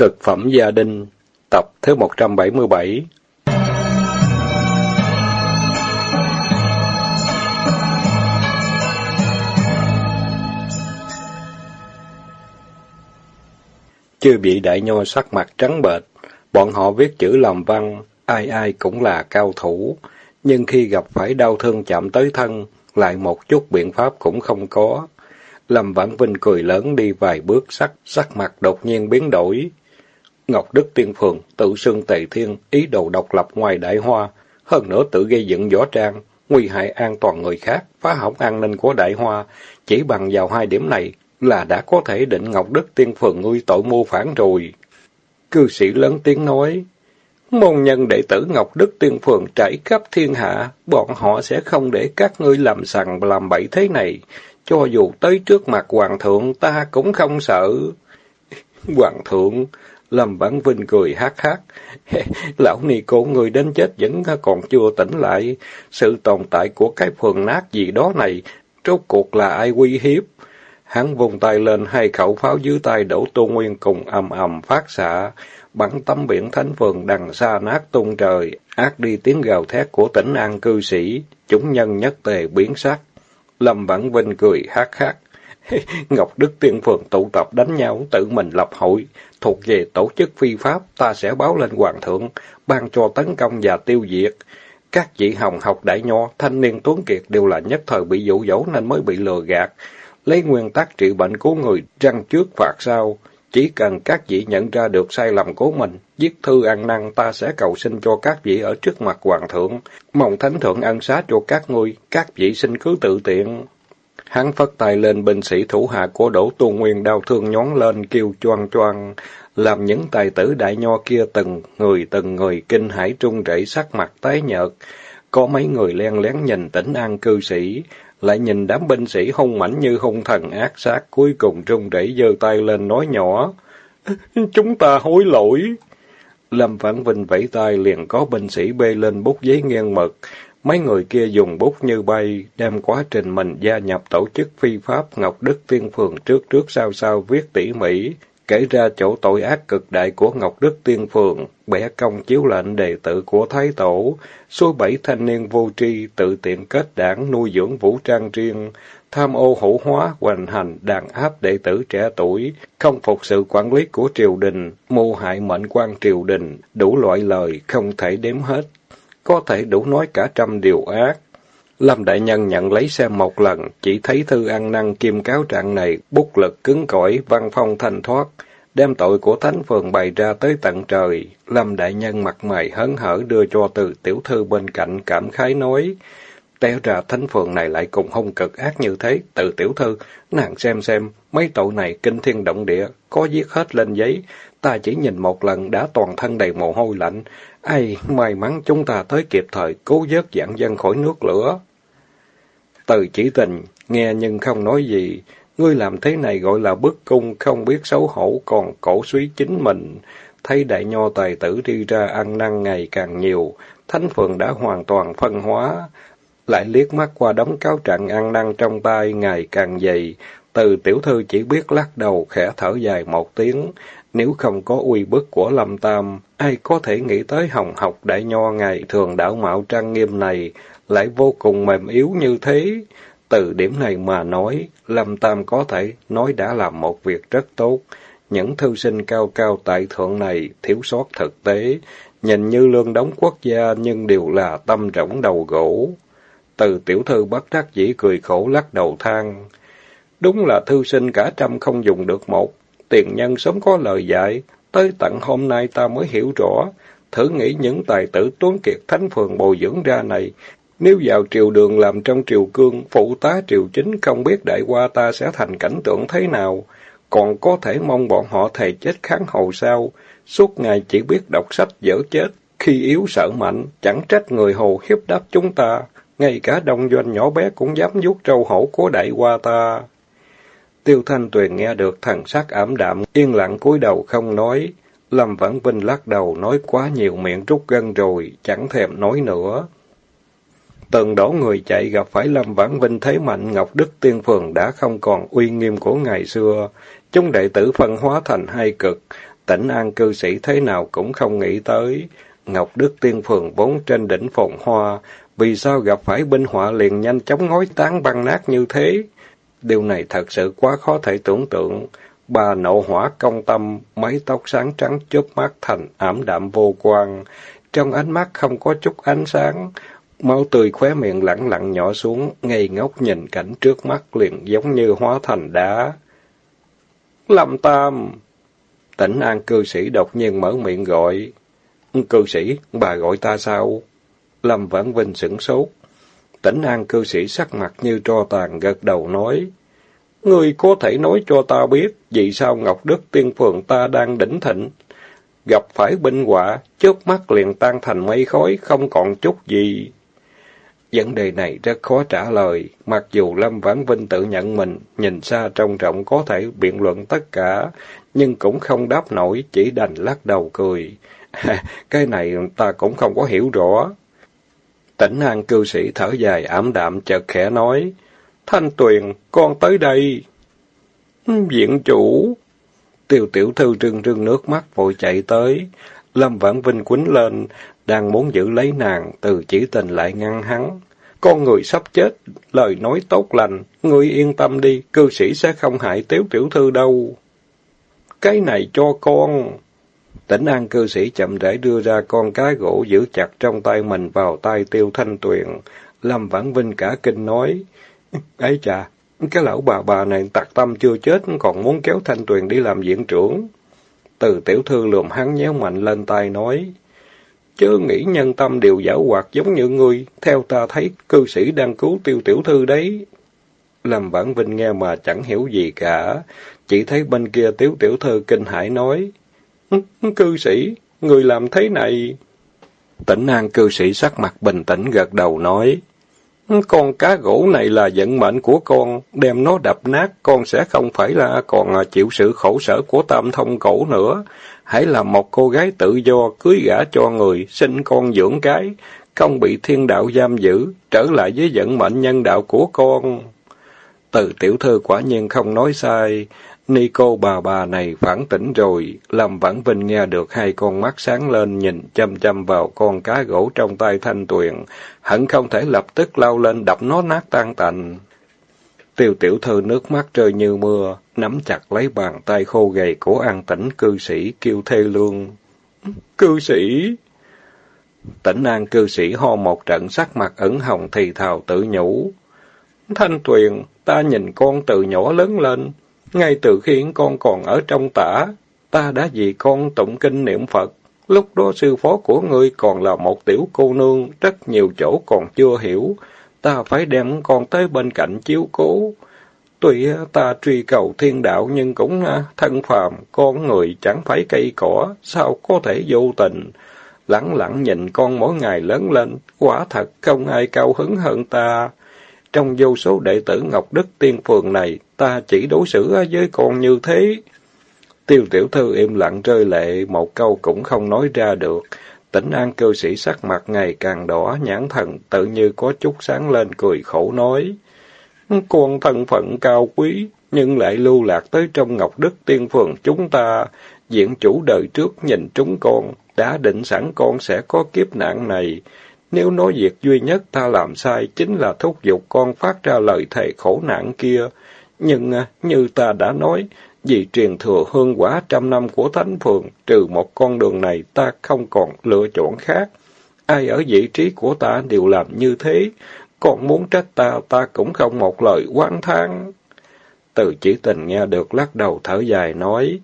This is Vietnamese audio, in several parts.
Cực phẩm gia đình, tập thứ 177 Chưa bị đại nho sắc mặt trắng bệch, bọn họ viết chữ làm văn, ai ai cũng là cao thủ, nhưng khi gặp phải đau thương chạm tới thân, lại một chút biện pháp cũng không có. Lâm Vãn Vinh cười lớn đi vài bước sắc, sắc mặt đột nhiên biến đổi. Ngọc Đức Tiên Phượng tự xưng tề thiên, ý đồ độc lập ngoài đại hoa, hơn nữa tự gây dựng võ trang, nguy hại an toàn người khác, phá hỏng an ninh của đại hoa. Chỉ bằng vào hai điểm này là đã có thể định Ngọc Đức Tiên Phượng ngươi tội mưu phản rồi. Cư sĩ lớn tiếng nói, môn nhân đệ tử Ngọc Đức Tiên Phượng trải khắp thiên hạ, bọn họ sẽ không để các ngươi làm sằng làm bậy thế này. Cho dù tới trước mặt Hoàng thượng ta cũng không sợ. Hoàng thượng, Lâm Vãn Vinh cười hát hát. Lão ni cổ người đến chết vẫn còn chưa tỉnh lại. Sự tồn tại của cái phường nát gì đó này, rốt cuộc là ai uy hiếp? Hắn vùng tay lên hai khẩu pháo dưới tay đổ tô nguyên cùng ầm ầm phát xạ, bắn tấm biển thánh phường đằng xa nát tung trời, ác đi tiếng gào thét của tỉnh an cư sĩ, chúng nhân nhất tề biến sắc. Lâm Bản Vinh cười hát hát. Ngọc Đức Tiên Phường tụ tập đánh nhau, tự mình lập hội, thuộc về tổ chức phi pháp, ta sẽ báo lên Hoàng thượng, ban cho tấn công và tiêu diệt. Các vị hồng học đại nho, thanh niên tuấn kiệt đều là nhất thời bị dụ dỗ nên mới bị lừa gạt. Lấy nguyên tắc trị bệnh của người, răng trước phạt sau. Chỉ cần các vị nhận ra được sai lầm của mình, viết thư ăn năn ta sẽ cầu xin cho các vị ở trước mặt hoàng thượng, mong thánh thượng ân xá cho các ngươi, các vị xin cứ tự tiện. Hắn phất tay lên binh sĩ thủ hạ của Đỗ Tu Nguyên đau thương nhón lên kêu choang choang, làm những tài tử đại nho kia từng người từng người kinh hãi trung rẩy sắc mặt tái nhợt. Có mấy người len lén nhìn tỉnh an cư sĩ, lại nhìn đám binh sĩ hung mãnh như hung thần ác sát, cuối cùng trung rẩy giơ tay lên nói nhỏ. Chúng ta hối lỗi. Lâm Vãn Vinh vẫy tay liền có binh sĩ bê lên bút giấy nghiêng mực. Mấy người kia dùng bút như bay, đem quá trình mình gia nhập tổ chức phi pháp Ngọc Đức Tiên Phường trước trước sau sau viết tỉ mỉ, kể ra chỗ tội ác cực đại của Ngọc Đức Tiên Phường, bẻ công chiếu lệnh đệ tử của Thái Tổ, số bảy thanh niên vô tri tự tiện kết đảng nuôi dưỡng vũ trang riêng, tham ô hữu hóa, hoành hành, đàn áp đệ tử trẻ tuổi, không phục sự quản lý của triều đình, mưu hại mệnh quan triều đình, đủ loại lời không thể đếm hết, có thể đủ nói cả trăm điều ác. Lâm Đại Nhân nhận lấy xem một lần, chỉ thấy thư ăn năn kim cáo trạng này, bút lực cứng cỏi, văn phong thanh thoát, đem tội của thánh phường bày ra tới tận trời. Lâm Đại Nhân mặt mày hớn hở đưa cho từ tiểu thư bên cạnh cảm khái nói, té ra thánh phường này lại cùng hung cực ác như thế, từ tiểu thư, nàng xem xem, mấy tội này kinh thiên động địa, có viết hết lên giấy, ta chỉ nhìn một lần đã toàn thân đầy mồ hôi lạnh, ai may mắn chúng ta tới kịp thời cứu vớt dạng dân khỏi nước lửa. Từ chỉ tình, nghe nhưng không nói gì. Ngươi làm thế này gọi là bức cung, không biết xấu hổ, còn cổ suý chính mình. Thấy đại nho tài tử đi ra ăn năn ngày càng nhiều, thánh phường đã hoàn toàn phân hóa. Lại liếc mắt qua đống cáo trạng ăn năn trong tay ngày càng dày. Từ tiểu thư chỉ biết lắc đầu khẽ thở dài một tiếng. Nếu không có uy bức của Lâm Tam, ai có thể nghĩ tới hồng học đại nho ngày thường đảo mạo trang nghiêm này, lại vô cùng mềm yếu như thế. Từ điểm này mà nói, Lâm Tam có thể nói đã làm một việc rất tốt. Những thư sinh cao cao tại thượng này thiếu sót thực tế, nhìn như lương đóng quốc gia nhưng đều là tâm rỗng đầu gỗ. Từ tiểu thư bất đắc dĩ cười khổ lắc đầu than. Đúng là thư sinh cả trăm không dùng được một, tiền nhân sớm có lời dạy, tới tận hôm nay ta mới hiểu rõ. Thử nghĩ những tài tử tuấn kiệt thánh phường bồi dưỡng ra này, nếu vào triều đường làm trong triều cương, phụ tá triều chính không biết đại qua ta sẽ thành cảnh tượng thế nào, còn có thể mong bọn họ thầy chết kháng hầu sao, suốt ngày chỉ biết đọc sách dở chết, khi yếu sợ mạnh, chẳng trách người hồ hiếp đáp chúng ta, ngay cả đông doanh nhỏ bé cũng dám vuốt trâu hổ của đại qua ta. Tiêu Thanh Tuyền nghe được thần sắc ảm đạm, yên lặng cúi đầu không nói. Lâm Vãn Vinh lắc đầu nói quá nhiều miệng rút gân rồi, chẳng thèm nói nữa. Từng đổ người chạy gặp phải Lâm Vãn Vinh thế mạnh Ngọc Đức Tiên Phường đã không còn uy nghiêm của ngày xưa. Chúng đệ tử phân hóa thành hai cực. Tỉnh an cư sĩ thế nào cũng không nghĩ tới. Ngọc Đức Tiên Phường vốn trên đỉnh phồn hoa, vì sao gặp phải binh họa liền nhanh chóng ngói tán băng nát như thế? Điều này thật sự quá khó thể tưởng tượng. Bà nộ hỏa công tâm, mái tóc sáng trắng chớp mắt thành ảm đạm vô quang. Trong ánh mắt không có chút ánh sáng, máu tươi khóe miệng lẳng lặng nhỏ xuống, ngây ngốc nhìn cảnh trước mắt liền giống như hóa thành đá. Lâm Tam! Tỉnh an cư sĩ đột nhiên mở miệng gọi. Cư sĩ, bà gọi ta sao? Lâm Vãn Vinh sửng sốt. Tỉnh an cư sĩ sắc mặt như tro tàn gật đầu nói. Ngươi có thể nói cho ta biết vì sao Ngọc Đức Tiên Phường ta đang đỉnh thịnh, gặp phải binh quả, chớp mắt liền tan thành mây khói, không còn chút gì. Vấn đề này rất khó trả lời, mặc dù Lâm Vãn Vinh tự nhận mình, nhìn xa trông rộng có thể biện luận tất cả, nhưng cũng không đáp nổi, chỉ đành lắc đầu cười. cái này ta cũng không có hiểu rõ. Tỉnh An cư sĩ thở dài ảm đạm chợt khẽ nói, Thanh Tuyền, con tới đây. Ừ, viện chủ. Tiêu tiểu thư trưng trưng nước mắt vội chạy tới. Lâm Vãn Vinh quýnh lên, đang muốn giữ lấy nàng, từ chỉ tình lại ngăn hắn. Con người sắp chết, lời nói tốt lành, ngươi yên tâm đi, cư sĩ sẽ không hại tiếu tiểu thư đâu. Cái này cho con. Tỉnh an cư sĩ chậm rãi đưa ra con cá gỗ giữ chặt trong tay mình vào tay tiêu thanh tuyền. Lâm Vãn Vinh cả kinh nói, ấy chà, cái lão bà bà này tặc tâm chưa chết, còn muốn kéo thanh tuyền đi làm viện trưởng. Từ tiểu thư lùm hắn nhéo mạnh lên tay nói, chớ nghĩ nhân tâm đều giả hoạt giống như ngươi, theo ta thấy cư sĩ đang cứu tiêu tiểu thư đấy. Lâm Vãn Vinh nghe mà chẳng hiểu gì cả, chỉ thấy bên kia tiểu tiểu thư kinh hãi nói, Cư sĩ, người làm thế này... Tỉnh an cư sĩ sắc mặt bình tĩnh gật đầu nói, con cá gỗ này là vận mệnh của con, đem nó đập nát, con sẽ không phải là còn chịu sự khổ sở của tam thông cổ nữa. Hãy là một cô gái tự do, cưới gả cho người, sinh con dưỡng cái, không bị thiên đạo giam giữ, trở lại với vận mệnh nhân đạo của con. Từ tiểu thư quả nhiên không nói sai, Ni cô bà bà này phản tỉnh rồi, Lâm Vãn Vinh nghe được hai con mắt sáng lên nhìn chăm chăm vào con cá gỗ trong tay thanh tuyền, hận không thể lập tức lao lên đập nó nát tan tành. Tiêu tiểu thư nước mắt rơi như mưa, nắm chặt lấy bàn tay khô gầy của an tĩnh cư sĩ kêu thê lương. Cư sĩ! Tỉnh an cư sĩ ho một trận sắc mặt ẩn hồng thì thào tự nhủ. Thanh tuyền, ta nhìn con từ nhỏ lớn lên, ngay từ khi con còn ở trong tả, ta đã vì con tụng kinh niệm Phật. Lúc đó sư phó của ngươi còn là một tiểu cô nương, rất nhiều chỗ còn chưa hiểu. Ta phải đem con tới bên cạnh chiếu cố. Tuy ta truy cầu thiên đạo nhưng cũng à, thân phàm, con người chẳng phải cây cỏ, sao có thể vô tình. Lặng lặng nhìn con mỗi ngày lớn lên, quả thật không ai cao hứng hơn ta. Trong vô số đệ tử Ngọc Đức Tiên Phường này, ta chỉ đối xử với con như thế. Tiêu tiểu thư im lặng rơi lệ, một câu cũng không nói ra được. Tỉnh an cư sĩ sắc mặt ngày càng đỏ, nhãn thần tự như có chút sáng lên cười khổ nói. Con thân phận cao quý, nhưng lại lưu lạc tới trong Ngọc Đức Tiên Phường chúng ta. Diện chủ đời trước nhìn chúng con, đã định sẵn con sẽ có kiếp nạn này. Nếu nói việc duy nhất ta làm sai chính là thúc giục con phát ra lời thề khổ nạn kia. Nhưng à, như ta đã nói, vì truyền thừa hương quả trăm năm của Thánh Phường, trừ một con đường này ta không còn lựa chọn khác. Ai ở vị trí của ta đều làm như thế, còn muốn trách ta, ta cũng không một lời oán thán. Từ chỉ tình nghe được lắc đầu thở dài nói,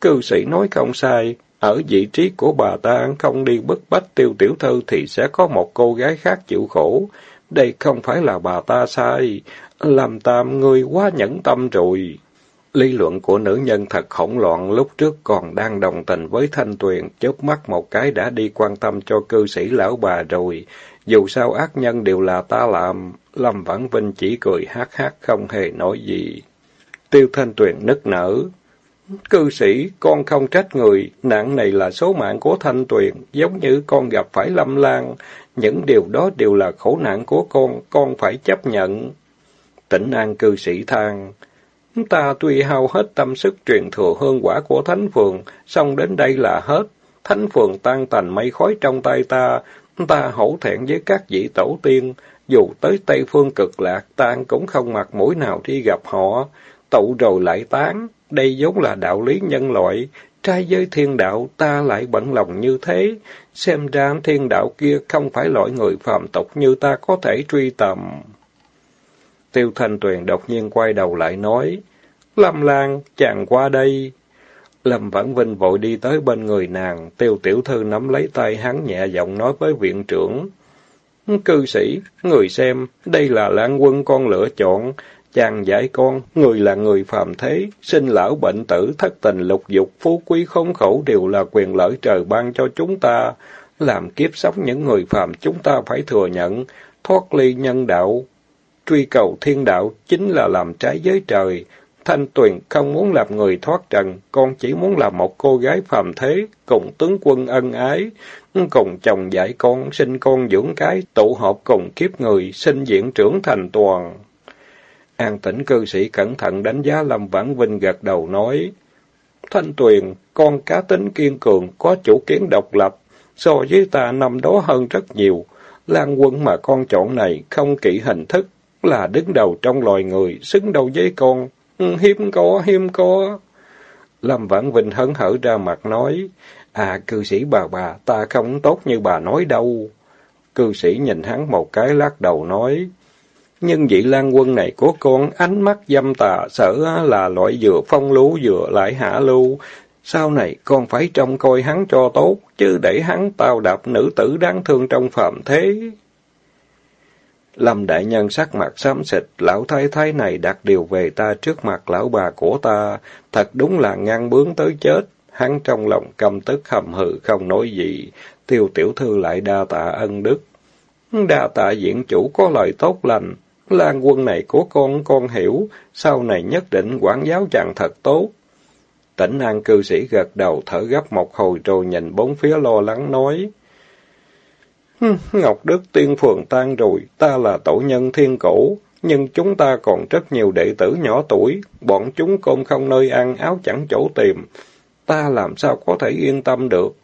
cư sĩ nói không sai, ở vị trí của bà ta không đi bức bách tiêu tiểu thư thì sẽ có một cô gái khác chịu khổ. Đây không phải là bà ta sai. Làm tam ngươi quá nhẫn tâm rồi. Lý luận của nữ nhân thật hỗn loạn lúc trước còn đang đồng tình với Thanh Tuyền, chớp mắt một cái đã đi quan tâm cho cư sĩ lão bà rồi. Dù sao ác nhân đều là ta làm, Lâm Vãn Vinh chỉ cười hát hát không hề nói gì. Tiêu Thanh Tuyền nức nở, Cư sĩ, con không trách người, nạn này là số mạng của Thanh Tuyền, giống như con gặp phải Lâm Lan. Những điều đó đều là khổ nạn của con, con phải chấp nhận. Tỉnh an cư sĩ than. Ta tuy hao hết tâm sức truyền thừa hương quả của Thánh Phường, xong đến đây là hết. Thánh Phường tan tành mây khói trong tay ta, ta hổ thẹn với các vị tổ tiên. Dù tới Tây Phương cực lạc, ta cũng không mặt mũi nào đi gặp họ. Tụ rồi lại tán, đây vốn là đạo lý nhân loại. Trai giới thiên đạo, ta lại bận lòng như thế. Xem ra thiên đạo kia không phải loại người phạm tục như ta có thể truy tầm. Tiêu Thanh Tuyền đột nhiên quay đầu lại nói, Lâm Lan, chàng qua đây. Lâm Vãn Vinh vội đi tới bên người nàng, tiêu tiểu thư nắm lấy tay hắn nhẹ giọng nói với viện trưởng. Cư sĩ, người xem, đây là lãng quân con lựa chọn, chàng dạy con, người là người phàm thế, sinh lão bệnh tử, thất tình lục dục, phú quý khốn khổ đều là quyền lợi trời ban cho chúng ta. Làm kiếp sống những người phàm chúng ta phải thừa nhận, thoát ly nhân đạo, truy cầu thiên đạo chính là làm trái với trời. Thanh Tuyền không muốn làm người thoát trần, con chỉ muốn làm một cô gái phàm thế, cùng tướng quân ân ái, cùng chồng dạy con, sinh con dưỡng cái, tụ họp cùng kiếp người, sinh diện trưởng thành toàn. An tĩnh cư sĩ cẩn thận đánh giá Lâm Vãn Vinh gật đầu nói, Thanh Tuyền, con cá tính kiên cường, có chủ kiến độc lập, so với ta năm đó hơn rất nhiều. Lan quân mà con chọn này không kỹ hình thức, là đứng đầu trong loài người, xứng đầu với con. Ừ, hiếm có, hiếm có. Lâm Vãn Vinh hấn hở ra mặt nói, à, cư sĩ bà bà, ta không tốt như bà nói đâu. Cư sĩ nhìn hắn một cái lắc đầu nói, nhưng vị lan quân này của con ánh mắt dâm tà, sợ là loại vừa phong lưu vừa lại hạ lưu. Sau này con phải trông coi hắn cho tốt, chứ để hắn tao đạp nữ tử đáng thương trong phạm thế. Lâm đại nhân sắc mặt xám xịt, lão thái thái này đặt điều về ta trước mặt lão bà của ta, thật đúng là ngang bướng tới chết. Hắn trong lòng căm tức hầm hừ không nói gì, tiêu tiểu thư lại đa tạ ân đức. Đa tạ diện chủ có lời tốt lành, lan quân này của con, con hiểu, sau này nhất định quản giáo chàng thật tốt. Tỉnh an cư sĩ gật đầu thở gấp một hồi rồi nhìn bốn phía lo lắng nói. Ngọc Đức Tiên Phường tan rồi, ta là tổ nhân thiên cổ, nhưng chúng ta còn rất nhiều đệ tử nhỏ tuổi, bọn chúng cơm không nơi ăn, áo chẳng chỗ tìm. Ta làm sao có thể yên tâm được?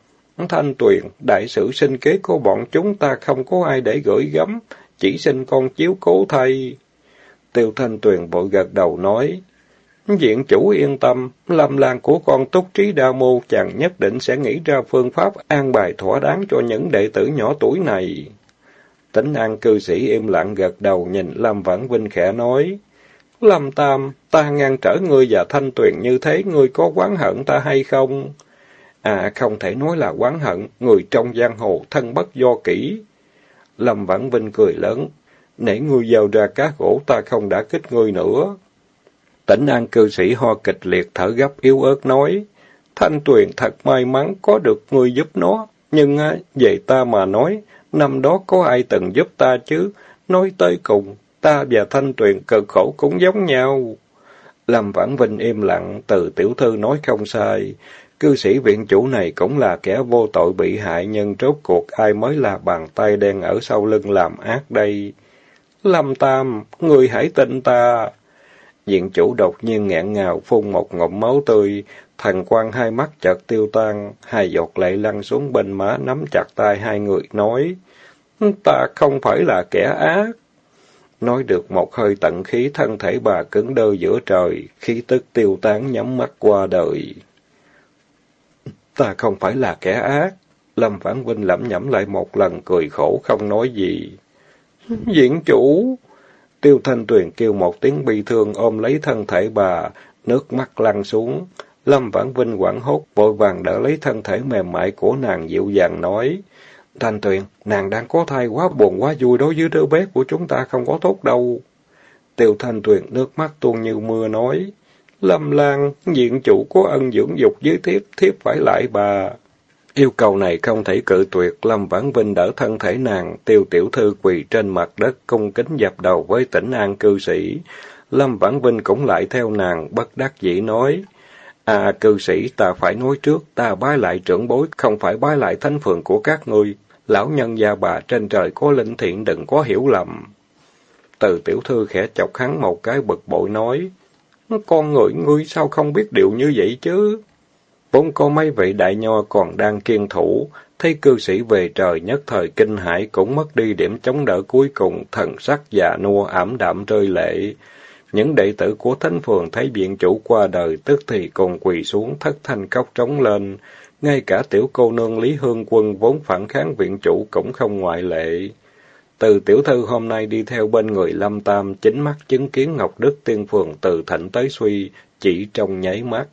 Thanh Tuyền, đại sự sinh kế của bọn chúng ta không có ai để gửi gắm, chỉ xin con chiếu cố thay. Tiêu Thanh Tuyền bội gật đầu nói, Diện chủ yên tâm, lâm lan của con túc trí đa mô chàng nhất định sẽ nghĩ ra phương pháp an bài thỏa đáng cho những đệ tử nhỏ tuổi này. Tính an cư sĩ im lặng gật đầu nhìn Lâm Vãn Vinh khẽ nói, Lâm Tam, ta ngăn trở ngươi và Thanh Tuyền như thế, ngươi có quán hận ta hay không? À, không thể nói là quán hận, người trong giang hồ thân bất do kỹ. Lâm Vãn Vinh cười lớn, nể ngươi giao ra cá gỗ ta không đã kích ngươi nữa. Tỉnh an cư sĩ ho kịch liệt thở gấp yếu ớt nói, Thanh Tuyền thật may mắn có được ngươi giúp nó, nhưng à, về ta mà nói, năm đó có ai từng giúp ta chứ, nói tới cùng, ta và Thanh Tuyền cực khổ cũng giống nhau. Lâm Vãn Vinh im lặng, từ tiểu thư nói không sai. Cư sĩ viện chủ này cũng là kẻ vô tội bị hại, nhưng rốt cuộc ai mới là bàn tay đen ở sau lưng làm ác đây. Lâm Tam, người hãy tin ta. Diện chủ đột nhiên nghẹn ngào phun một ngụm máu tươi, thần quan hai mắt chợt tiêu tan, hai giọt lệ lăn xuống bên má nắm chặt tay hai người nói, ta không phải là kẻ ác. Nói được một hơi tận khí thân thể bà cứng đơ giữa trời, khí tức tiêu tán nhắm mắt qua đời. Ta không phải là kẻ ác. Lâm Vãn Vinh lẩm nhẩm lại một lần cười khổ không nói gì. Diện chủ! Tiêu Thanh Tuyền kêu một tiếng bi thương ôm lấy thân thể bà, nước mắt lăn xuống. Lâm Vãn Vinh quảng hốt, vội vàng đỡ lấy thân thể mềm mại của nàng dịu dàng nói. Thanh Tuyền, nàng đang có thai quá buồn quá vui đối với đứa bé của chúng ta không có tốt đâu. Tiêu Thanh Tuyền nước mắt tuôn như mưa nói. Lâm Lan, diện chủ có ân dưỡng dục với thiếp, thiếp phải lại bà. Yêu cầu này không thể cự tuyệt, Lâm Vãn Vinh đỡ thân thể nàng, tiêu tiểu thư quỳ trên mặt đất, cung kính dập đầu với tỉnh an cư sĩ. Lâm Vãn Vinh cũng lại theo nàng, bất đắc dĩ nói, À, cư sĩ, ta phải nói trước, ta bái lại trưởng bối, không phải bái lại thánh phường của các ngươi. Lão nhân gia bà trên trời có linh thiện đừng có hiểu lầm. Từ tiểu thư khẽ chọc hắn một cái bực bội nói, con người ngươi sao không biết điều như vậy chứ? Vốn có mấy vị đại nho còn đang kiên thủ, thấy cư sĩ về trời nhất thời kinh hải cũng mất đi điểm chống đỡ cuối cùng, thần sắc già nua ảm đạm rơi lệ. Những đệ tử của thánh phường thấy viện chủ qua đời tức thì cùng quỳ xuống thất thanh khóc trống lên. Ngay cả tiểu cô nương Lý Hương Quân vốn phản kháng viện chủ cũng không ngoại lệ. Từ tiểu thư hôm nay đi theo bên người Lâm Tam, chính mắt chứng kiến Ngọc Đức Tiên Phường từ thịnh tới suy, chỉ trong nháy mắt.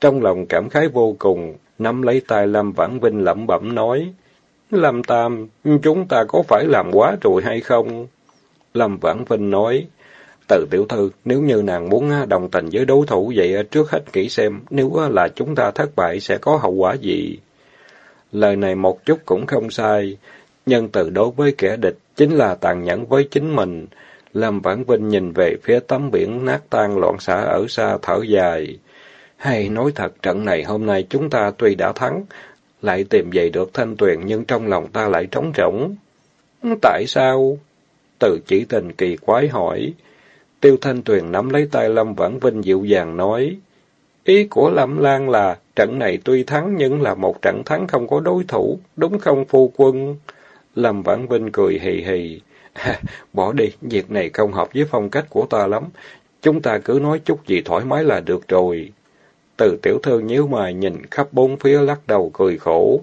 Trong lòng cảm khái vô cùng, nắm lấy tay Lâm Vãn Vinh lẩm bẩm nói, Lâm Tam, chúng ta có phải làm quá rồi hay không? Lâm Vãn Vinh nói, từ tiểu thư, nếu như nàng muốn đồng tình với đối thủ vậy trước hết kỹ xem, nếu là chúng ta thất bại sẽ có hậu quả gì? Lời này một chút cũng không sai, nhân từ đối với kẻ địch chính là tàn nhẫn với chính mình. Lâm Vãn Vinh nhìn về phía tấm biển nát tan loạn xả ở xa thở dài. Hay nói thật, trận này hôm nay chúng ta tuy đã thắng, lại tìm về được thanh tuyền nhưng trong lòng ta lại trống rỗng. Tại sao? Từ chỉ tình kỳ quái hỏi. Tiêu Thanh Tuyền nắm lấy tay Lâm Vãn Vinh dịu dàng nói. Ý của Lâm Lan là, trận này tuy thắng nhưng là một trận thắng không có đối thủ, đúng không phu quân? Lâm Vãn Vinh cười hì hì. bỏ đi, việc này không hợp với phong cách của ta lắm. Chúng ta cứ nói chút gì thoải mái là được rồi. Từ tiểu thư nhíu mày nhìn khắp bốn phía lắc đầu cười khổ.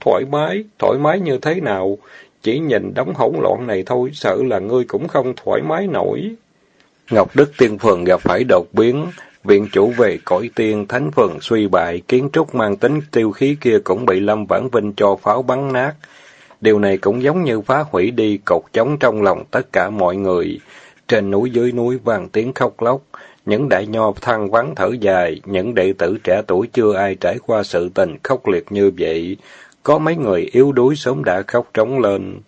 thoải mái, thoải mái như thế nào? Chỉ nhìn đống hỗn loạn này thôi, sợ là ngươi cũng không thoải mái nổi. Ngọc Đức Tiên Phường gặp phải đột biến, viện chủ về cõi tiên, thánh phường suy bại, kiến trúc mang tính tiêu khí kia cũng bị Lâm Vãn Vinh cho pháo bắn nát. Điều này cũng giống như phá hủy đi cột chống trong lòng tất cả mọi người. Trên núi dưới núi vang tiếng khóc lóc, những đại nho than vắng thở dài, những đệ tử trẻ tuổi chưa ai trải qua sự tình khốc liệt như vậy. Có mấy người yếu đuối sớm đã khóc trống lên.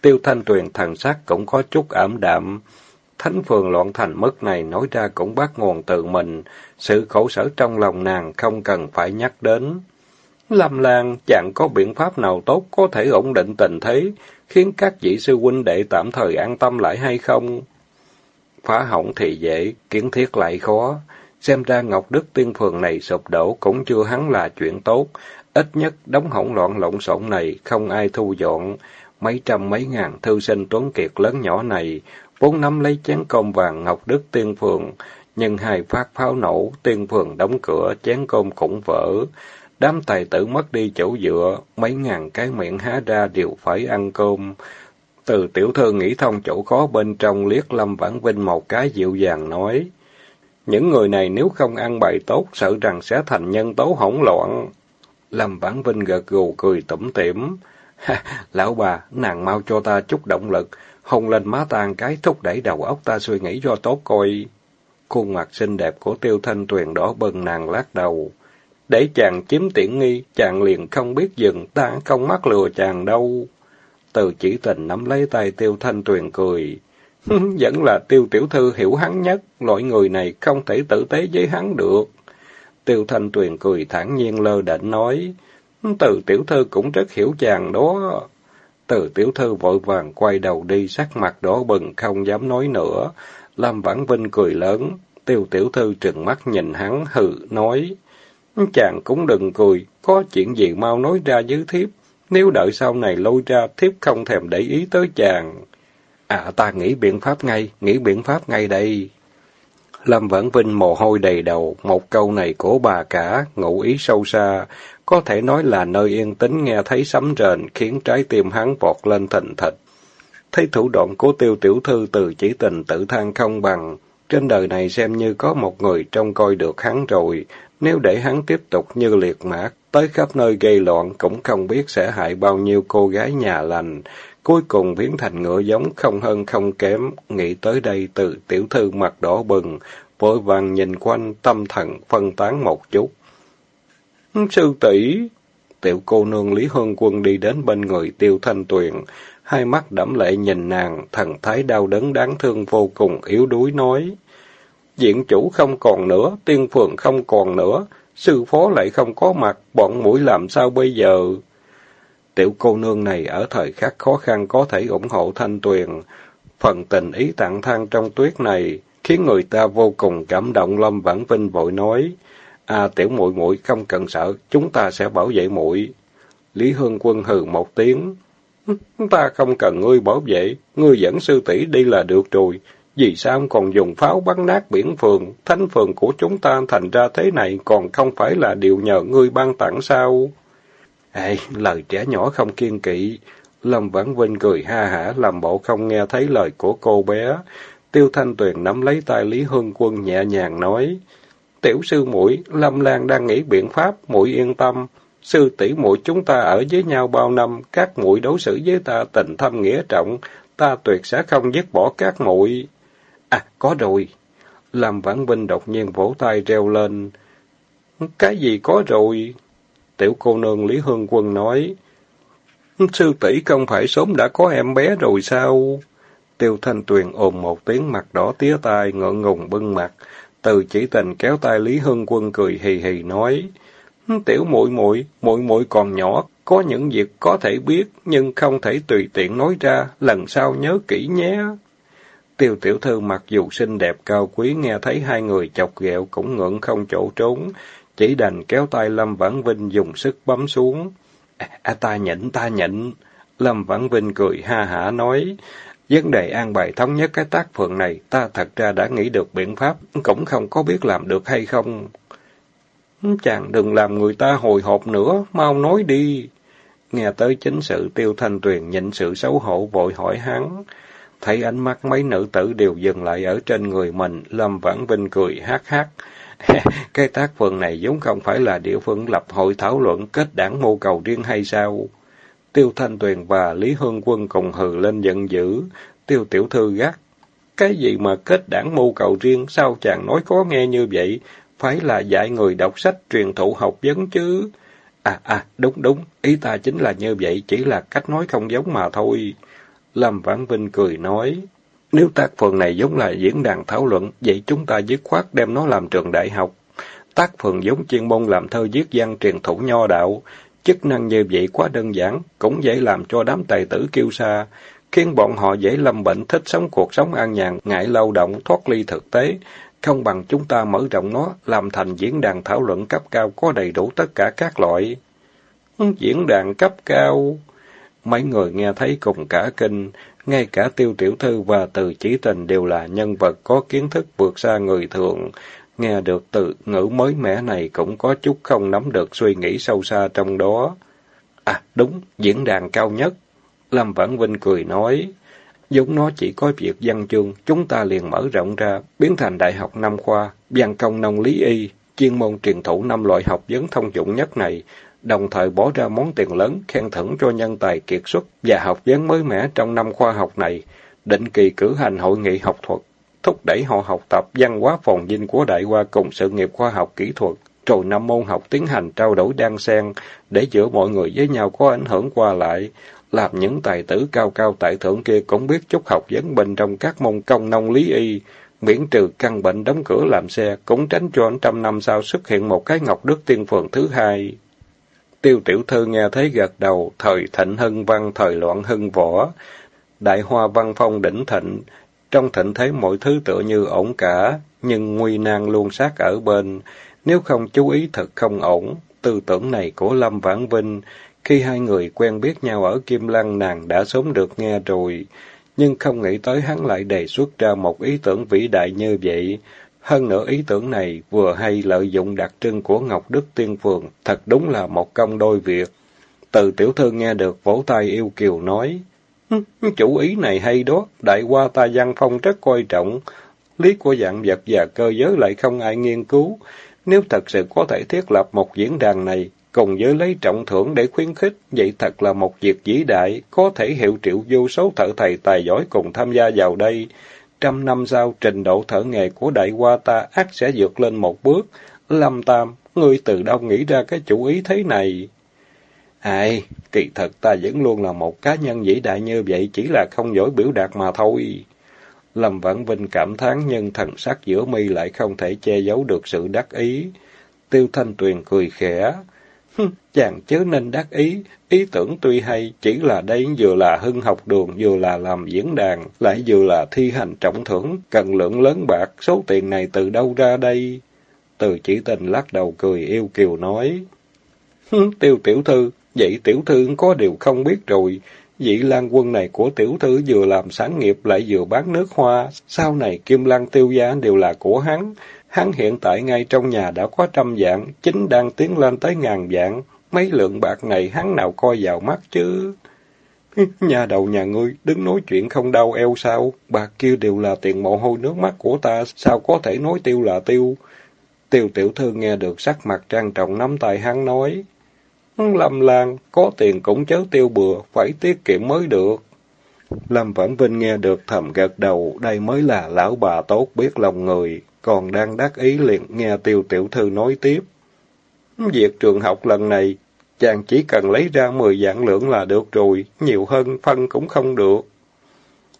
Tiêu thanh tuyền thần sắc cũng có chút ảm đạm. Thánh phường loạn thành mất này nói ra cũng bắt nguồn từ mình, sự khổ sở trong lòng nàng không cần phải nhắc đến. Lâm Lan chẳng có biện pháp nào tốt có thể ổn định tình thế, khiến các vị sư huynh đệ tạm thời an tâm lại hay không? Phá hỏng thì dễ, kiến thiết lại khó. Xem ra Ngọc Đức Tiên Phường này sụp đổ cũng chưa hắn là chuyện tốt. Ít nhất đóng hỗn loạn lộn xộn này không ai thu dọn. Mấy trăm mấy ngàn thư sinh tuấn kiệt lớn nhỏ này vốn nắm lấy chén cơm vàng Ngọc Đức Tiên Phường, nhưng hai phát pháo nổ, Tiên Phường đóng cửa, chén cơm cũng vỡ. Đám tài tử mất đi chỗ dựa, mấy ngàn cái miệng há ra đều phải ăn cơm. Từ tiểu thư nghĩ thông chỗ khó bên trong liếc Lâm Vãn Vinh một cái dịu dàng nói. Những người này nếu không ăn bài tốt, sợ rằng sẽ thành nhân tố hỗn loạn. Lâm Vãn Vinh gật gù cười tủm tỉm. Lão bà, nàng mau cho ta chút động lực, hôn lên má tan cái thúc đẩy đầu óc ta suy nghĩ cho tốt coi. Khuôn mặt xinh đẹp của tiêu thanh tuyền đỏ bừng nàng lát đầu. Để chàng chiếm tiện nghi, chàng liền không biết dừng, ta không mắc lừa chàng đâu. Từ chỉ tình nắm lấy tay tiêu thanh tuyền cười. Vẫn là tiêu tiểu thư hiểu hắn nhất, loại người này không thể tử tế với hắn được. Tiêu thanh tuyền cười thản nhiên lơ đễnh nói. Từ tiểu thư cũng rất hiểu chàng đó. Từ tiểu thư vội vàng quay đầu đi, sắc mặt đỏ bừng, không dám nói nữa. Lâm Vãn Vinh cười lớn. Tiêu tiểu thư trừng mắt nhìn hắn, hừ, nói. Chàng cũng đừng cười, có chuyện gì mau nói ra với thiếp. Nếu đợi sau này lôi ra, thiếp không thèm để ý tới chàng. À, ta nghĩ biện pháp ngay, nghĩ biện pháp ngay đây. Lâm Vãn Vinh mồ hôi đầy đầu, một câu này của bà cả, ngụ ý sâu xa, có thể nói là nơi yên tĩnh nghe thấy sấm rền, khiến trái tim hắn vọt lên thình thịch. Thấy thủ đoạn của tiêu tiểu thư từ chỉ tình tự than không bằng, trên đời này xem như có một người trông coi được hắn rồi, nếu để hắn tiếp tục như liệt mã, tới khắp nơi gây loạn cũng không biết sẽ hại bao nhiêu cô gái nhà lành. Cuối cùng biến thành ngựa giống không hơn không kém, nghĩ tới đây từ tiểu thư mặt đỏ bừng, vội vàng nhìn quanh tâm thần phân tán một chút. Sư tỷ Tiểu cô nương Lý Hương Quân đi đến bên người Tiêu Thanh Tuyền, hai mắt đẫm lệ nhìn nàng, thần thái đau đớn đáng thương vô cùng yếu đuối nói. Diện chủ không còn nữa, tiên phường không còn nữa, sư phó lại không có mặt, bọn mũi làm sao bây giờ? Tiểu cô nương này ở thời khắc khó khăn có thể ủng hộ Thanh Tuyền. Phần tình ý tặng thang trong tuyết này, khiến người ta vô cùng cảm động. Lâm Vãn Vinh vội nói, À tiểu muội muội không cần sợ, chúng ta sẽ bảo vệ muội. Lý Hương Quân hừ một tiếng. Ta không cần ngươi bảo vệ, ngươi dẫn sư tỷ đi là được rồi. Vì sao còn dùng pháo bắn nát biển phường, thánh phường của chúng ta thành ra thế này còn không phải là điều nhờ ngươi ban tặng sao? Ê, lời trẻ nhỏ không kiên kỵ. Lâm Vãn Vinh cười ha hả, làm bộ không nghe thấy lời của cô bé. Tiêu Thanh Tuyền nắm lấy tay Lý Hương Quân nhẹ nhàng nói. Tiểu sư muội Lâm Lan đang nghĩ biện pháp, muội yên tâm. Sư tỷ muội chúng ta ở với nhau bao năm, các muội đối xử với ta tình thâm nghĩa trọng, ta tuyệt sẽ không dứt bỏ các muội. À, có rồi. Lâm Vãn Vinh đột nhiên vỗ tay reo lên. Cái gì có rồi? Tiểu cô nương Lý Hương Quân nói. Sư tỷ không phải sớm đã có em bé rồi sao? Tiêu Thanh Tuyền ồn một tiếng mặt đỏ tía tai, ngượng ngùng bưng mặt. Từ chỉ tình kéo tay Lý Hưng Quân cười hì hì nói, Tiểu muội muội muội muội còn nhỏ, có những việc có thể biết, nhưng không thể tùy tiện nói ra, lần sau nhớ kỹ nhé. Tiêu tiểu thư mặc dù xinh đẹp cao quý, nghe thấy hai người chọc ghẹo cũng ngượng không chỗ trốn, chỉ đành kéo tay Lâm Vãn Vinh dùng sức bấm xuống. À, à ta nhịn, ta nhịn. Lâm Vãn Vinh cười ha hả nói, Vấn đề an bài thống nhất cái tác phường này, ta thật ra đã nghĩ được biện pháp, cũng không có biết làm được hay không. Chàng đừng làm người ta hồi hộp nữa, mau nói đi. Nghe tới chính sự tiêu thanh tuyền nhịn sự xấu hổ vội hỏi hắn. Thấy ánh mắt mấy nữ tử đều dừng lại ở trên người mình, Lâm Vãn Vinh cười hát hát. cái tác phần này giống không phải là địa phương lập hội thảo luận kết đảng mô cầu riêng hay sao? Tiêu Thanh Tuyền và Lý Hương Quân cùng hừ lên giận dữ. Tiêu Tiểu Thư gắt. Cái gì mà kết đảng mưu cầu riêng, sao chàng nói có nghe như vậy? Phải là dạy người đọc sách truyền thụ học vấn chứ. À, à, đúng, đúng, ý ta chính là như vậy, chỉ là cách nói không giống mà thôi. Lâm Vãn Vinh cười nói. Nếu tác phần này giống là diễn đàn thảo luận, vậy chúng ta dứt khoát đem nó làm trường đại học. Tác phần giống chuyên môn làm thơ viết văn truyền thủ nho đạo, Chức năng như vậy quá đơn giản, cũng dễ làm cho đám tài tử kêu xa, khiến bọn họ dễ lâm bệnh thích sống cuộc sống an nhàn, ngại lao động, thoát ly thực tế. Không bằng chúng ta mở rộng nó, làm thành diễn đàn thảo luận cấp cao có đầy đủ tất cả các loại. Diễn đàn cấp cao... Mấy người nghe thấy cùng cả kinh, ngay cả tiêu tiểu thư và từ chỉ tình đều là nhân vật có kiến thức vượt xa người thường, Nghe được từ ngữ mới mẻ này cũng có chút không nắm được suy nghĩ sâu xa trong đó. À, đúng, diễn đàn cao nhất. Lâm Vãn Vinh cười nói, giống nó chỉ có việc văn chương, chúng ta liền mở rộng ra, biến thành đại học năm khoa, văn công nông lý y, chuyên môn truyền thụ năm loại học vấn thông dụng nhất này, đồng thời bỏ ra món tiền lớn khen thưởng cho nhân tài kiệt xuất và học vấn mới mẻ trong năm khoa học này, định kỳ cử hành hội nghị học thuật, thúc đẩy họ học tập văn hóa phòng dinh của Đại qua cùng sự nghiệp khoa học kỹ thuật, rồi năm môn học tiến hành trao đổi đan xen, để giữa mọi người với nhau có ảnh hưởng qua lại, làm những tài tử cao cao tại thượng kia cũng biết chút học vấn bên trong các môn công nông lý y, miễn trừ căn bệnh đóng cửa làm xe, cũng tránh cho trăm năm sau xuất hiện một cái Ngọc Đức Tiên Phường thứ hai. Tiêu tiểu thư nghe thấy gật đầu, thời thịnh hưng văn, thời loạn hưng võ, đại hoa văn phong đỉnh thịnh, trong thịnh thế mọi thứ tựa như ổn cả, nhưng nguy nan luôn sát ở bên. Nếu không chú ý thật không ổn. Tư tưởng này của Lâm Vãn Vinh, khi hai người quen biết nhau ở Kim Lăng nàng đã sớm được nghe rồi. Nhưng không nghĩ tới hắn lại đề xuất ra một ý tưởng vĩ đại như vậy. Hơn nữa ý tưởng này vừa hay lợi dụng đặc trưng của Ngọc Đức Tiên Phường, thật đúng là một công đôi việc. Từ tiểu thư nghe được vỗ tay yêu kiều nói, Chủ ý này hay đó, đại qua ta văn phong rất coi trọng. Lý của dạng vật và cơ giới lại không ai nghiên cứu. Nếu thật sự có thể thiết lập một diễn đàn này, cùng với lấy trọng thưởng để khuyến khích, vậy thật là một việc vĩ đại, có thể hiệu triệu vô số thợ thầy tài giỏi cùng tham gia vào đây. Trăm năm sau, trình độ thợ nghề của đại qua ta ác sẽ vượt lên một bước. Lâm Tam, ngươi từ đâu nghĩ ra cái chủ ý thế này? Ai, kỳ thật ta vẫn luôn là một cá nhân vĩ đại như vậy, chỉ là không giỏi biểu đạt mà thôi. Lâm Vãn Vinh cảm thán nhưng thần sắc giữa mi lại không thể che giấu được sự đắc ý. Tiêu Thanh Tuyền cười khẽ chàng chớ nên đắc ý, ý tưởng tuy hay, chỉ là đây vừa là hưng học đường, vừa là làm diễn đàn, lại vừa là thi hành trọng thưởng, cần lượng lớn bạc, số tiền này từ đâu ra đây? Từ chỉ tình lắc đầu cười yêu kiều nói. Tiêu tiểu thư, vậy tiểu thư có điều không biết rồi. Vị lan quân này của tiểu thư vừa làm sáng nghiệp lại vừa bán nước hoa, sau này kim lan tiêu gia đều là của hắn. Hắn hiện tại ngay trong nhà đã có trăm dạng, chính đang tiến lên tới ngàn dạng. Mấy lượng bạc này hắn nào coi vào mắt chứ? Nhà đầu nhà ngươi, đứng nói chuyện không đau eo sao? Bạc kia đều là tiền mồ hôi nước mắt của ta, sao có thể nói tiêu là tiêu? Tiêu tiểu thư nghe được sắc mặt trang trọng nắm tay hắn nói. Lâm Lan, có tiền cũng chớ tiêu bừa, phải tiết kiệm mới được. Lâm Vãn Vinh nghe được thầm gật đầu, đây mới là lão bà tốt biết lòng người, còn đang đắc ý liền nghe tiêu tiểu thư nói tiếp. Việc trường học lần này, chàng chỉ cần lấy ra mười vạn lượng là được rồi, nhiều hơn phân cũng không được.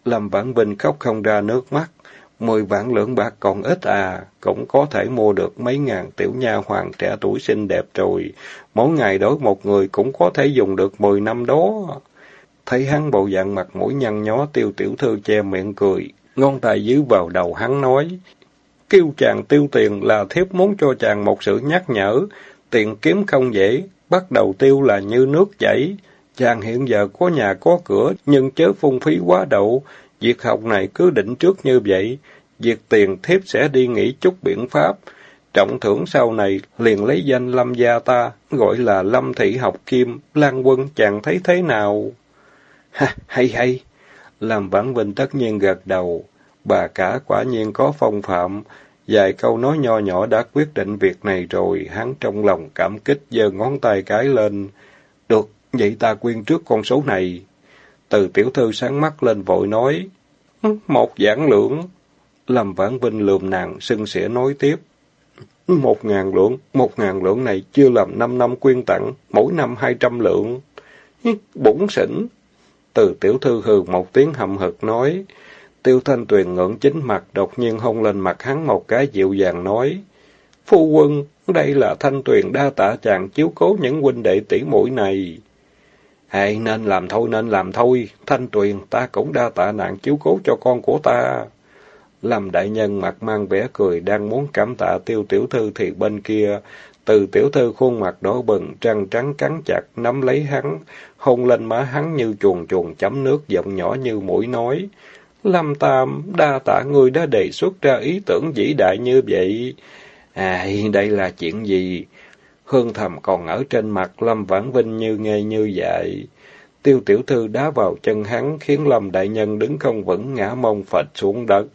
Lâm Vãn Vinh khóc không ra nước mắt, mười vạn lượng bạc còn ít à, cũng có thể mua được mấy ngàn tiểu nha hoàng trẻ tuổi xinh đẹp rồi. Mỗi ngày đổi một người cũng có thể dùng được mười năm đó. Thấy hắn bộ dạng mặt mũi nhăn nhó tiêu tiểu thư che miệng cười, ngón tay dưới vào đầu hắn nói. Kêu chàng tiêu tiền là thiếp muốn cho chàng một sự nhắc nhở, tiền kiếm không dễ, bắt đầu tiêu là như nước chảy. Chàng hiện giờ có nhà có cửa, nhưng chớ phung phí quá độ, Việc học này cứ định trước như vậy, việc tiền thiếp sẽ đi nghĩ chút biện pháp. Trọng thưởng sau này liền lấy danh Lâm gia ta, gọi là Lâm Thị Học Kim, Lan Quân chàng thấy thế nào? Ha, hay hay! Làm Vãn Vinh tất nhiên gật đầu. Bà cả quả nhiên có phong phạm, vài câu nói nho nhỏ đã quyết định việc này rồi, hắn trong lòng cảm kích giơ ngón tay cái lên. Được, vậy ta quyên trước con số này. Từ tiểu thư sáng mắt lên vội nói, ừ, một giảng lượng. Lâm Vãn Vinh lườm nàng, sưng sỉa nói tiếp. Ừ, một ngàn lượng, một ngàn lượng này chưa làm năm năm quyên tặng, mỗi năm hai trăm lượng. Bổn xỉn. Từ tiểu thư hừ một tiếng hậm hực nói. Tiêu thanh tuyền ngưỡng chính mặt, đột nhiên hôn lên mặt hắn một cái dịu dàng nói. Phu quân, đây là thanh tuyền đa tạ chàng chiếu cố những huynh đệ tỷ mũi này. Hay nên làm thôi, nên làm thôi. Thanh Tuyền, ta cũng đa tạ nạn chiếu cố cho con của ta. Lâm đại nhân mặt mang vẻ cười, đang muốn cảm tạ tiêu tiểu thư thì bên kia, từ tiểu thư khuôn mặt đỏ bừng, trăng trắng cắn chặt, nắm lấy hắn, hôn lên má hắn như chuồn chuồn chấm nước, giọng nhỏ như mũi nói. Lâm Tam, đa tạ người đã đề xuất ra ý tưởng vĩ đại như vậy. À, đây là chuyện gì? Hương thầm còn ở trên mặt Lâm Vãn Vinh như nghe như vậy. Tiêu tiểu thư đá vào chân hắn, khiến Lâm đại nhân đứng không vững, ngã mông phịch xuống đất.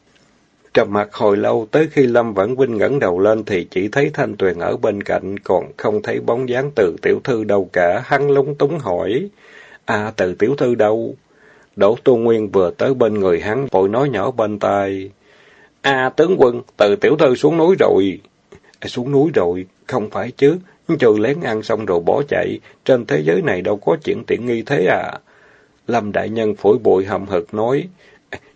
Trầm mặt hồi lâu, tới khi Lâm Vãn Vinh ngẩng đầu lên thì chỉ thấy Thanh Tuyền ở bên cạnh, còn không thấy bóng dáng từ tiểu thư đâu cả, hắn lúng túng hỏi. À, từ tiểu thư đâu? Đỗ Tu Nguyên vừa tới bên người hắn, vội nói nhỏ bên tai. À, tướng quân, từ tiểu thư xuống núi rồi. À, xuống núi rồi, không phải chứ, Trừ lén ăn xong rồi bỏ chạy, trên thế giới này đâu có chuyện tiện nghi thế à? Lâm đại nhân phổi bội hầm hực nói,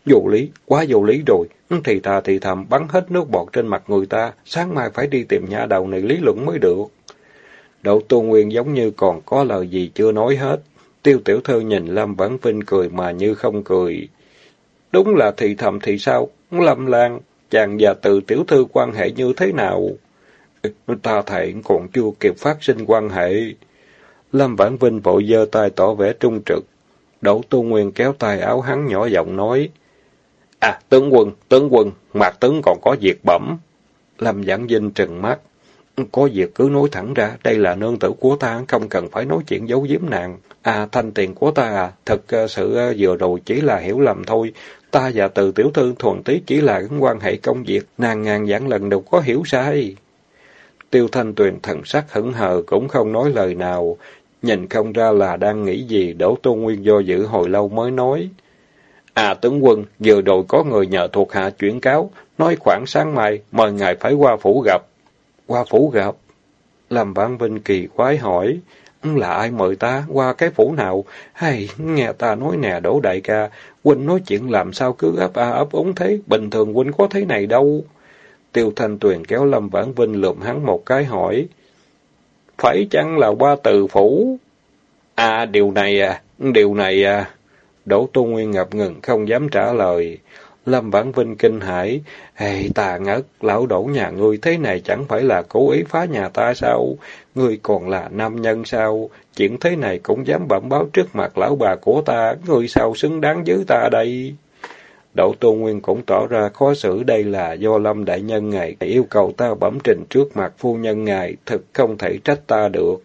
vô lý, quá vô lý rồi, thì thà thì thầm bắn hết nước bọt trên mặt người ta, sáng mai phải đi tìm nhà đầu này lý luận mới được. Đậu tu nguyên giống như còn có lời gì chưa nói hết. Tiêu tiểu thư nhìn Lâm Vãn Vinh cười mà như không cười. Đúng là thì thầm thì sao? Lâm Lan, chàng và từ tiểu thư quan hệ như thế nào? Ta thẹn còn chưa kịp phát sinh quan hệ. Lâm Vãn Vinh vội giơ tay tỏ vẻ trung trực. Đỗ Tu Nguyên kéo tay áo hắn nhỏ giọng nói. À, tướng quân, tướng quân, mặt tướng còn có việc bẩm. Lâm Vãn Vinh trừng mắt. Có việc cứ nói thẳng ra, đây là nương tử của ta, không cần phải nói chuyện giấu giếm nàng. À, thanh tiền của ta à, thật ờ, sự ờ, vừa rồi chỉ là hiểu lầm thôi. Ta và từ tiểu thư thuần tí chỉ là quan hệ công việc, nàng ngàn dạng lần đều có hiểu sai. Tiêu Thanh Tuyền thần sắc hững hờ cũng không nói lời nào, nhìn không ra là đang nghĩ gì, đổ Tôn Nguyên do dự hồi lâu mới nói. À tướng quân, vừa rồi có người nhờ thuộc hạ chuyển cáo, nói khoảng sáng mai, mời ngài phải qua phủ gặp. Qua phủ gặp? Làm Vãn Vinh kỳ quái hỏi, là ai mời ta, qua cái phủ nào? Hay, nghe ta nói nè Đỗ Đại ca, huynh nói chuyện làm sao cứ ấp a ấp úng thế, bình thường huynh có thế này đâu. Tiêu Thanh Tuyền kéo Lâm Vãn Vinh lượm hắn một cái hỏi. phải chăng là qua từ phủ? À, điều này à, điều này à. Đỗ Tu Nguyên ngập ngừng không dám trả lời. Lâm Vãn Vinh kinh hãi, "Hề tà ngất, lão đổ nhà ngươi thế này chẳng phải là cố ý phá nhà ta sao? Ngươi còn là nam nhân sao? Chuyện thế này cũng dám bẩm báo trước mặt lão bà của ta, ngươi sao xứng đáng với ta đây? Đậu Tô Nguyên cũng tỏ ra khó xử đây là do Lâm Đại Nhân Ngài yêu cầu ta bẩm trình trước mặt phu nhân Ngài, thực không thể trách ta được.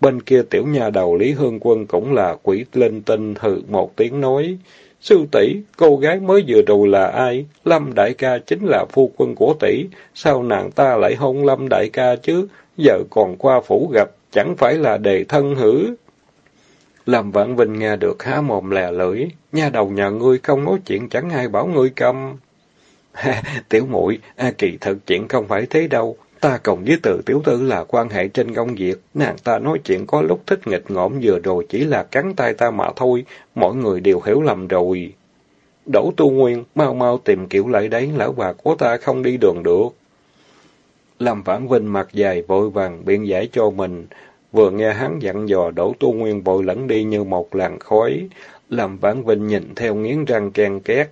Bên kia tiểu nhà đầu Lý Hương Quân cũng là quỷ linh tinh hừ một tiếng nói. Sư tỷ cô gái mới vừa rồi là ai? Lâm đại ca chính là phu quân của tỷ, sao nàng ta lại hôn Lâm đại ca chứ? Giờ còn qua phủ gặp, chẳng phải là đề thân hử? Lâm Vãn Vinh nghe được há mồm lè lưỡi, nha đầu nhà ngươi không nói chuyện chẳng ai bảo ngươi câm. tiểu muội à, kỳ thực chuyện không phải thế đâu. Ta cùng với từ tiểu tử là quan hệ trên công việc, nàng ta nói chuyện có lúc thích nghịch ngợm vừa rồi chỉ là cắn tay ta mà thôi, mọi người đều hiểu lầm rồi. Đỗ tu nguyên, mau mau tìm kiểu lại đấy, lão bà của ta không đi đường được. Lâm Vãn Vinh mặt dài vội vàng biện giải cho mình, vừa nghe hắn dặn dò Đỗ tu nguyên vội lẫn đi như một làn khói. Lâm Vãn Vinh nhìn theo nghiến răng ken két,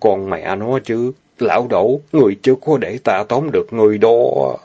còn mẹ nó chứ, Lão đổ, người chưa có để ta tóm được người đó.